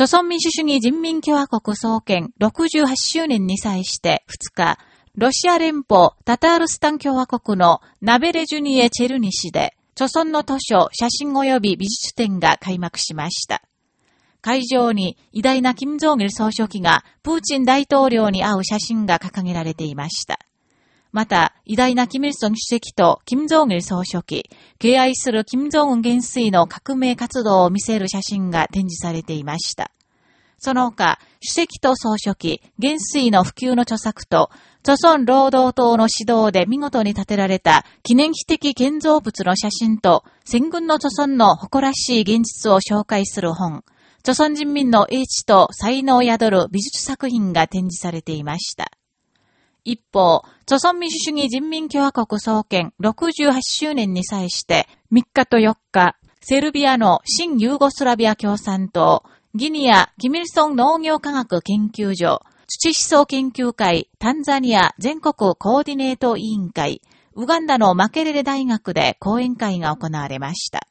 朝鮮民主主義人民共和国創建68周年に際して2日、ロシア連邦タタールスタン共和国のナベレジュニエ・チェルニ市で、朝鮮の図書、写真及び美術展が開幕しました。会場に偉大な金正義総書記がプーチン大統領に会う写真が掲げられていました。また、偉大なキム・イルソン主席と金正義総書記、敬愛する金正恩元帥の革命活動を見せる写真が展示されていました。その他、主席と総書記、元帥の普及の著作と、著村労働党の指導で見事に建てられた記念碑的建造物の写真と、戦軍の著村の誇らしい現実を紹介する本、著村人民の英知と才能を宿る美術作品が展示されていました。一方、朝鮮民主主義人民共和国創建68周年に際して、3日と4日、セルビアの新ユーゴスラビア共産党、ギニア、キミルソン農業科学研究所、土思想研究会、タンザニア全国コーディネート委員会、ウガンダのマケレレ大学で講演会が行われました。